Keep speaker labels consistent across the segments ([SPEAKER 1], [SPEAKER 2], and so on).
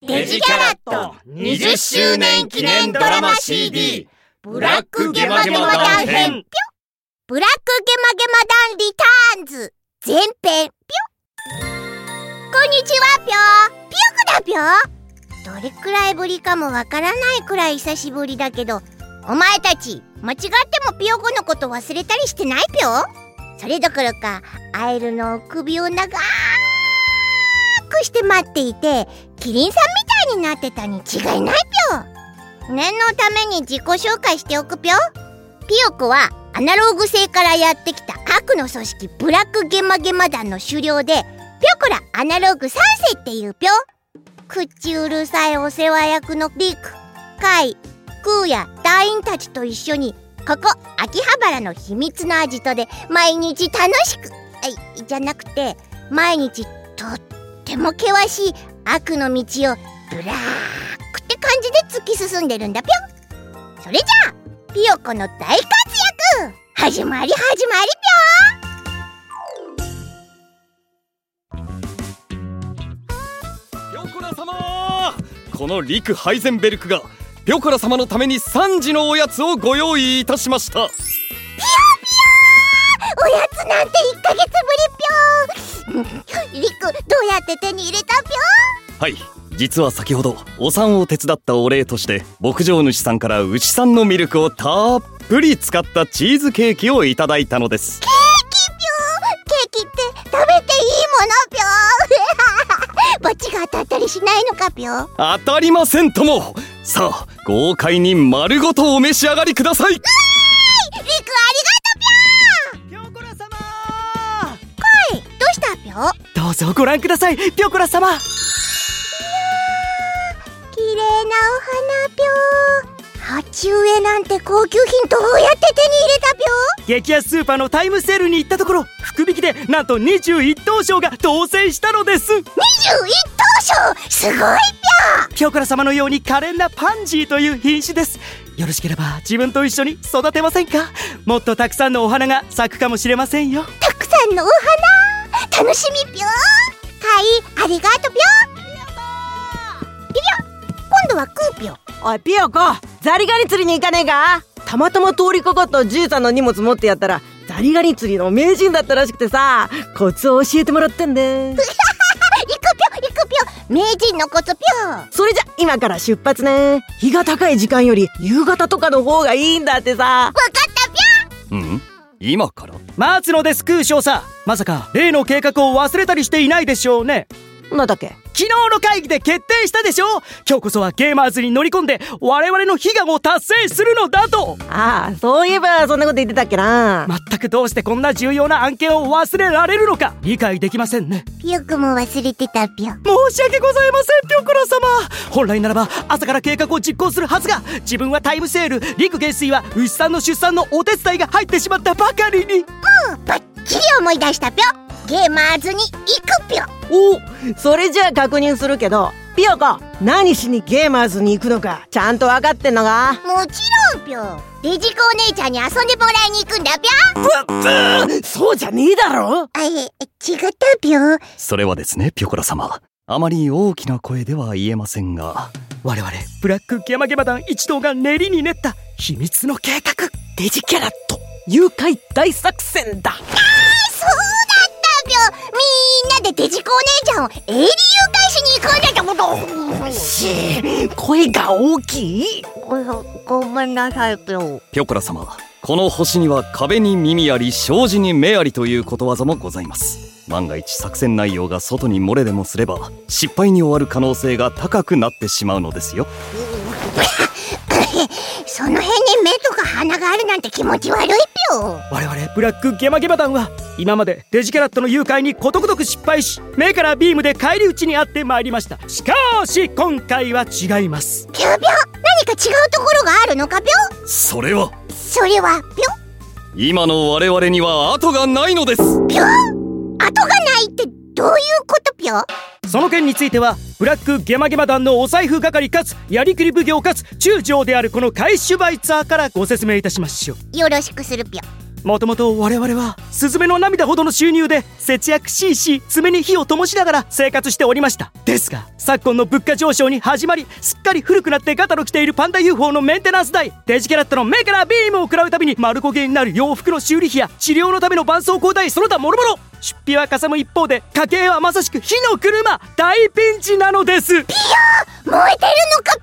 [SPEAKER 1] デジキャラット20周年記念ドラマ CD ブラックゲマゲマ団編。
[SPEAKER 2] ブラックゲマゲマ団リターンズ。前編。ぴょ。こんにちはぴょ。ぴょくだぴょ。どれくらいぶりかもわからないくらい久しぶりだけどお前たち間違ってもピヨコのこと忘れたりしてないぴょ。それどころかアエルの首を長くして待っていてキリンさんみたいになってたに違いないぴょ。念のために自己紹介しておくぴょ。ピヨコはアナログ星からやってきた悪の組織ブラックゲマゲマ団の狩猟でピョコラアナログ3世っていうぴょ。口うるさいお世話役のリク。カイクーや団員たちと一緒にここ秋葉原の秘密のアジトで毎日楽しくじゃなくて毎日とっても険しい悪の道をブラックって感じで突き進んでるんだぴょん。それじゃあピヨコの大活躍。始まり始まり。
[SPEAKER 3] ぴょんピョコラ様。このリク・ハイゼンベルクがピョコラ様のために3時のおやつをご用意いたしました。
[SPEAKER 2] ぴよぴよおやつなんて1ヶ月ぶりぴょリクどうやって手に入れたぴ
[SPEAKER 3] はい実は先ほどお産を手伝ったお礼として牧場主さんから牛産のミルクをたっぷり使ったチーズケーキをいただいたのです。
[SPEAKER 2] ケーキぴょケーキって食べていいものぴょバチが当たったりしないのかぴょ
[SPEAKER 3] 当たりませんとも。さあ豪快に丸ごとお召し上がりください。
[SPEAKER 2] リクあどうしたぴょ
[SPEAKER 4] どうぞご覧ください。ピョコラ様。
[SPEAKER 2] 綺麗なお花ぴょ鉢植えなんて高級品どうやって手に入れたぴょ
[SPEAKER 4] 激安スーパーのタイムセールに行ったところ福引きでなんと21等賞が当選したのです。
[SPEAKER 2] 21等賞すごいぴょ
[SPEAKER 4] ピョコラ様のように可憐なパンジーという品種です。よろしければ自分と一緒に育てませんか？もっとたくさんのお花が咲くかもしれませんよ。
[SPEAKER 2] たくさんのお花楽しみぴょかいありがとぴょピピョ今度はクーぴょ
[SPEAKER 5] おいピヨコザリガニ釣りに行かねえか？たまたま通りかかったじいさんの荷物持ってやったらザリガニ釣りの名人だったらしくてさコツを教えてもらったんだ
[SPEAKER 2] 行くぴょ行くぴょ。名人のコツぴょ。
[SPEAKER 5] それじゃ今から出発ね。日が高い時間より夕方とかの方がいいんだってさ。
[SPEAKER 2] わかったぴ
[SPEAKER 3] うん今から？
[SPEAKER 4] 待つのです空少佐まさか例の計画を忘れたりしていないでしょうね。
[SPEAKER 5] なんだっけ？
[SPEAKER 4] 昨日の会議で決定したでしょ？今日こそはゲーマーズに乗り込んで我々の悲願を達成するのだと。
[SPEAKER 5] ああそういえばそんなこと言ってたっけな。
[SPEAKER 4] 全くどうしてこんな重要な案件を忘れられるのか理解できませんね。
[SPEAKER 2] ょぴょくも忘れてたぴょ
[SPEAKER 4] 申し訳ございませんピョコラ様。本来ならば朝から計画を実行するはずが自分はタイムセール陸元帥は牛さんの出産のお手伝いが入ってしまったばかりに。
[SPEAKER 2] バッチリ思い出したぴょゲーマーズに行くぴょ。
[SPEAKER 5] おそれじゃあ確認するけどピヨコ何しにゲーマーズに行くのかちゃんと分かってんのか？
[SPEAKER 2] もちろんぴょ。デジコお姉ちゃんに遊んでもらいに行くんだぴょ。
[SPEAKER 5] そうじゃねえだろ？
[SPEAKER 2] あえ違ったぴょ。
[SPEAKER 3] それはですねピョコラ様。あまり大きな声では言えませんが。
[SPEAKER 4] 我々ブラックゲマゲマ団一同が練りに練った秘密の計画
[SPEAKER 5] デジキャラット誘拐大作戦だ。
[SPEAKER 2] そうみんなでデジコお姉ちゃんを営利誘拐しに行く んだってこと
[SPEAKER 5] し声が大きい
[SPEAKER 2] ごめんなさい。ぴょ
[SPEAKER 3] ピョコラ様この星には壁に耳あり障子に目ありということわざもございます。万が一作戦内容が外に漏れでもすれば失敗に終わる可能性が高くなってしまうのですよ。
[SPEAKER 2] その辺に目とか鼻があるなんて気持ち悪いぴょ。
[SPEAKER 4] 我々ブラックゲマゲマ団は今までデジキャラットの誘拐にことごとく失敗し目からビームで返り討ちにあってまいりました。しかし今回は違います。
[SPEAKER 2] ぴょぴょ。何か違うところがあるのかぴょ。
[SPEAKER 3] それは？
[SPEAKER 2] それはぴょ。
[SPEAKER 3] 今の我々には後がないのです。
[SPEAKER 2] ぴょ。後がないってどういうことぴょ
[SPEAKER 4] その件についてはブラックゲマゲマ団のお財布係かつやりくり奉行かつ中将であるこのカイシュバイツァーからご説明いたしましょう
[SPEAKER 2] よろしくするぴょ。
[SPEAKER 4] もともと我々はスズメの涙ほどの収入で節約しいし爪に火を灯しながら生活しておりましたですが昨今の物価上昇に始まりすっかり古くなってガタの来ているパンダ UFO のメンテナンス代デジキャラットの目からビームを食らうたびに丸焦げになる洋服の修理費や治療のための絆創膏代その他諸々出費はかさむ一方で家計はまさしく火の車大ピンチなのです。
[SPEAKER 2] 燃えてるのか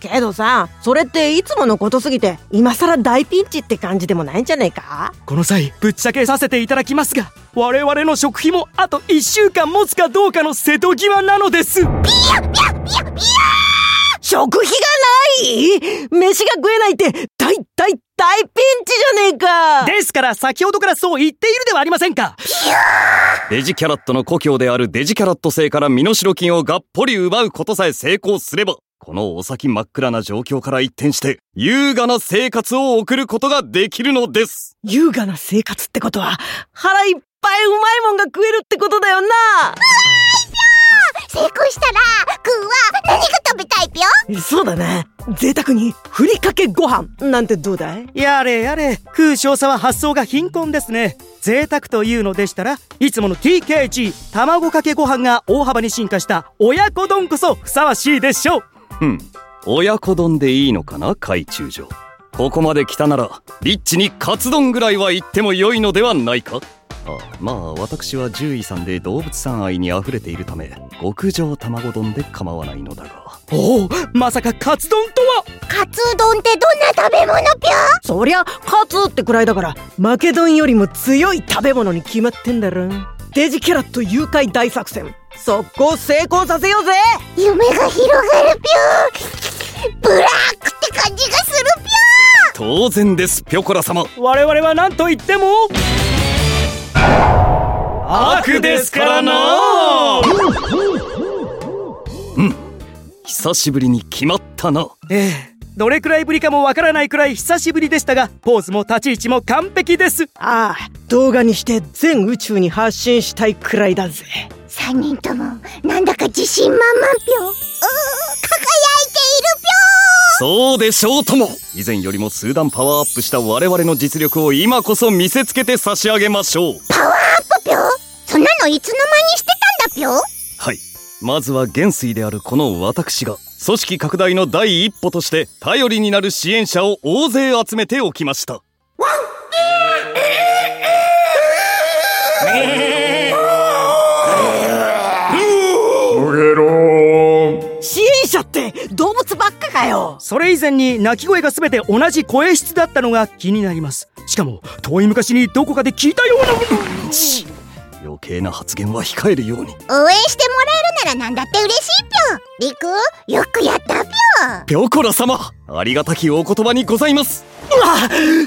[SPEAKER 2] ぴ
[SPEAKER 5] けどさそれっていつものことすぎて今さら大ピンチって感じでもないんじゃねえか？
[SPEAKER 4] この際ぶっちゃけさせていただきますが我々の食費もあと1週間持つかどうかの瀬戸際なのです
[SPEAKER 5] 食費がない飯が食えないって大大大ピンチじゃねえか。
[SPEAKER 4] ですから先ほどからそう言っているではありませんか。
[SPEAKER 3] デジキャラットの故郷であるデジキャラット星から身代金をがっぽり奪うことさえ成功すれば、このお先真っ暗な状況から一転して、優雅な生活を送ることができるのです。
[SPEAKER 5] 優雅な生活ってことは腹いっぱいうまいもんが食えるってことだよな。
[SPEAKER 2] 成功したらクーは何が食べたいぴょ
[SPEAKER 5] そうだね。贅沢にふりかけご飯なんてどうだい？
[SPEAKER 4] やれやれ空少佐は発想が貧困ですね。贅沢というのでしたらいつもの TKG 卵かけご飯が大幅に進化した親子丼こそふさわしいでしょう。
[SPEAKER 3] うん。親子丼でいいのかな海中城。ここまで来たなら、リッチにカツ丼ぐらいは言っても良いのではないか。あまあ私は獣医さんで動物さん愛に溢れているため極上卵丼で構わないのだが
[SPEAKER 4] おおまさかカツ丼とは？
[SPEAKER 2] カツ丼ってどんな食べ物ぴょ？
[SPEAKER 5] そりゃカツってくらいだから負け丼よりも強い食べ物に決まってんだろデジキャラット誘拐大作戦。速攻成功させようぜ！
[SPEAKER 2] 夢が広がるぴょ？ブラックって感じがするぴ
[SPEAKER 3] 当然ですピョコラ様。
[SPEAKER 4] 我々は何と言っても？悪ですからな
[SPEAKER 3] 久しぶりに決まったな。
[SPEAKER 4] ええ。どれくらいぶりかもわからないくらい久しぶりでしたがポーズも立ち位置も完璧です。
[SPEAKER 5] ああ動画にして全宇宙に発信したいくらいだぜ。
[SPEAKER 2] 3人ともなんだか自信満々ぴょうー輝いている
[SPEAKER 3] そうでしょうとも。以前よりも数段パワーアップした我々の実力を今こそ見せつけて差し上げましょう。
[SPEAKER 2] ぴょうぴょうそんなのいつの間にしてたんだぴょ
[SPEAKER 3] まずは元帥であるこの私が組織拡大の第一歩として頼りになる支援者を大勢集めておきました。
[SPEAKER 5] 支援者って動物ばっかかよ
[SPEAKER 4] それ以前に鳴き声が全て同じ声質だったのが気になりますしかも遠い昔にどこかで聞いたような
[SPEAKER 3] 余計な発言は控えるように。
[SPEAKER 2] 応援してもらえるならなんだって嬉しいぴょ。んリクよくやったぴょ。ん
[SPEAKER 3] ピョコラ様ありがたきお言葉にございます。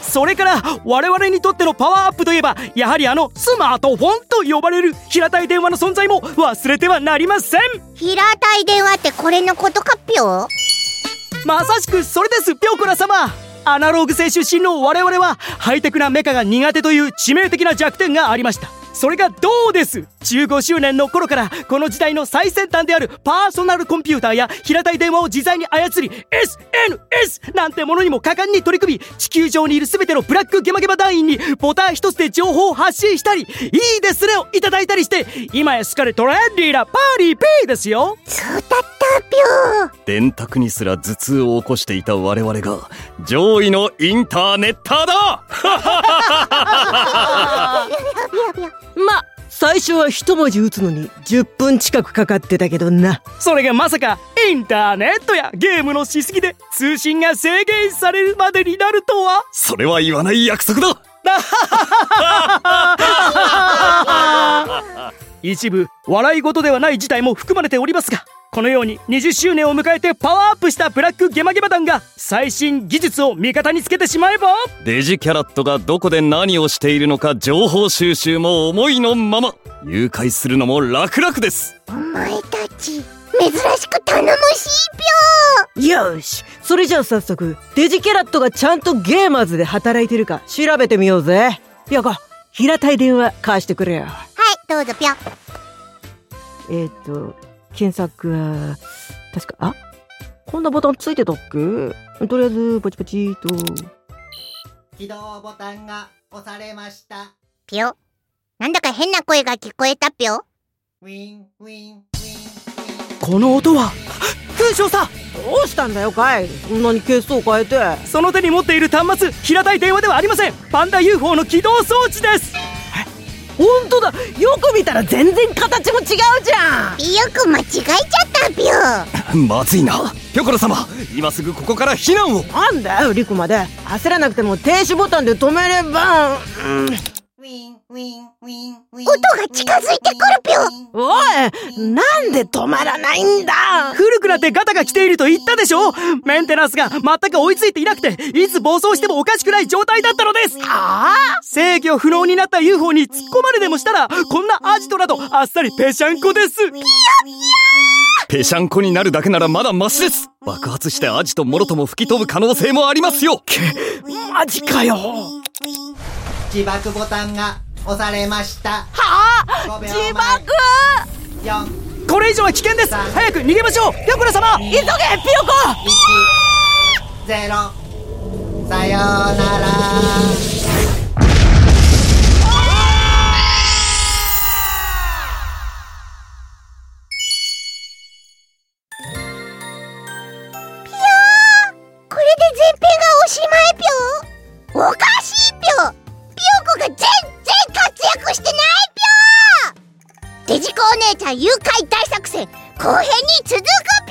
[SPEAKER 4] それから我々にとってのパワーアップといえばやはりあのスマートフォンと呼ばれる平たい電話の存在も忘れてはなりません。
[SPEAKER 2] 平たい電話ってこれのことかぴょ。ん
[SPEAKER 4] まさしくそれですピョコラ様。アナログ性出身の我々はハイテクなメカが苦手という致命的な弱点がありましたそれがどうです？15周年の頃からこの時代の最先端であるパーソナルコンピューターや平たい電話を自在に操り SNS なんてものにも果敢に取り組み地球上にいる全てのブラックゲマゲマ団員にボタン一つで情報を発信したりいいですねをいただいたりして今やすっかりトレンディーなパーリーペイですよ。
[SPEAKER 2] そうだったぴょん
[SPEAKER 3] 電卓にすら頭痛を起こしていた我々が上位のインターネッターだ。
[SPEAKER 5] ま初は一文字打つのに10分近くかかってたけどな。
[SPEAKER 4] それがまさかインターネットやゲームのしすぎで通信が制限されるまでになるとは？
[SPEAKER 3] それは言わない約束だ。
[SPEAKER 4] 一部笑い事ではない事態も含まれておりますがこのように20周年を迎えてパワーアップしたブラックゲマゲマ団が最新技術を味方につけてしまえば
[SPEAKER 3] デジキャラットがどこで何をしているのか情報収集も思いのまま誘拐するのも楽々です。
[SPEAKER 2] お前たち珍しく頼もしいぴ
[SPEAKER 5] よしそれじゃあ早速デジキャラットがちゃんとゲーマーズで働いてるか調べてみようぜ。ピョコ平たい電話貸してくれよ。
[SPEAKER 2] はいどうぞぴょん。
[SPEAKER 5] えっ、と検索。は確かあ？こんなボタンついてたっけ？とりあえずポチポチと。
[SPEAKER 6] 起動ボタンが押されました。
[SPEAKER 2] ぴよ。なんだか変な声が聞こえたぴよ。
[SPEAKER 6] ウィンウィンウィンウィン
[SPEAKER 4] この音は？空将さ
[SPEAKER 5] どうしたんだよカイそんなにケースを変えて。
[SPEAKER 4] その手に持っている端末平たい電話ではありません。パンダ UFO の起動装置です
[SPEAKER 5] 本当だ。よく見たら全然形も違うじゃん。
[SPEAKER 2] ぴよく間違えちゃったぴよ
[SPEAKER 3] まずいな。ピョコラ様今すぐここから避難を。
[SPEAKER 5] なんだよリクまで。焦らなくても停止ボタンで止めれば、うん、
[SPEAKER 2] 音が近づいてくるぴよ
[SPEAKER 5] おいなんで止まらないんだ？
[SPEAKER 4] 古くなってガタが来ていると言ったでしょ？メンテナンスが全く追いついていなくていつ暴走してもおかしくない状態だったのです。
[SPEAKER 5] あ？
[SPEAKER 4] 制御不能になった UFO に突っ込まれでもしたらこんなアジトなどあっさりぺしゃんこです。
[SPEAKER 3] ぺしゃんこになるだけならまだマシです。爆発してアジトもろとも吹き飛ぶ可能性もありますよ。
[SPEAKER 4] マジかよ。
[SPEAKER 6] 自爆ボタンが押されました。
[SPEAKER 5] は
[SPEAKER 6] 5秒
[SPEAKER 5] 自
[SPEAKER 6] 前。
[SPEAKER 5] 爆。
[SPEAKER 6] 4
[SPEAKER 4] これ以上は危険です。早く逃げましょう。ピョコラ様。
[SPEAKER 5] 急げピヨコ。
[SPEAKER 6] 1 0さようなら
[SPEAKER 2] お姉ちゃん誘拐大作戦後編に続く